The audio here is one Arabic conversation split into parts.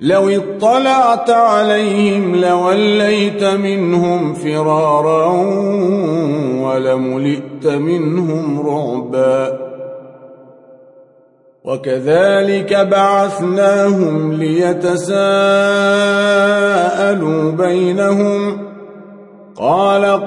لو اطلعت عليهم لوليت منهم فرارا ولملئت منهم رعبا. وكذلك بعثناهم ليتساءلوا بينهم. قال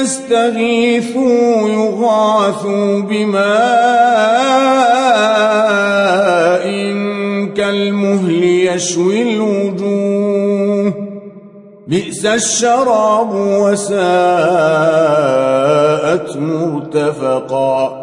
يستغيثوا يغاثوا بماء كالمهل يشوي الوجوه. بئس الشراب وساءت مرتفقا.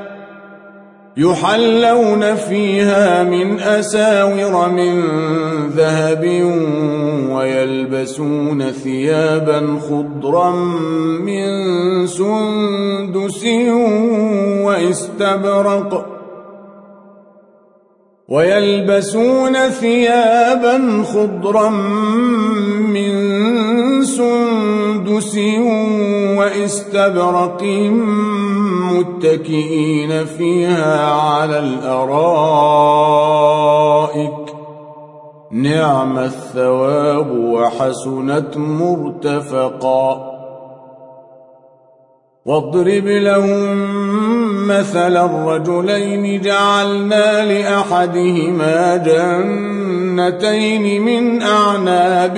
يحلون فيها من أساور من ذهب ويلبسون ثيابا خضرا من سندس واستبرق ويلبسون ثيابا خضرا من سندس واستبرق متكئين فيها على الأرائك. نعم الثواب وحسنت مرتفقا. واضرب لهم مثل الرجلين جعلنا لأحدهما جنتين من أعناب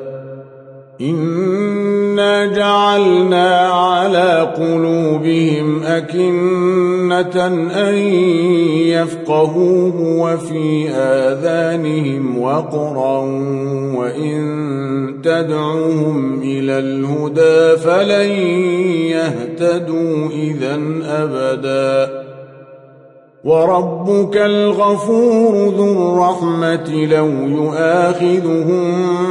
إنا جعلنا على قلوبهم أكنة أن يفقهوه وفي آذانهم وقرا وإن تدعوهم إلى الهدى فلن يهتدوا إذا أبدا وربك الغفور ذو الرحمة لو يؤاخذهم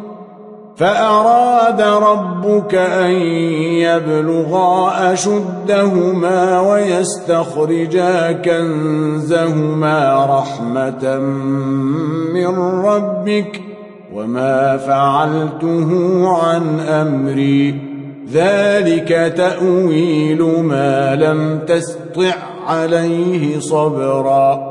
فأراد ربك أن يبلغا أشدهما ويستخرجا كنزهما رحمة من ربك وما فعلته عن أمري. ذلك تأويل ما لم تستطع عليه صبرا.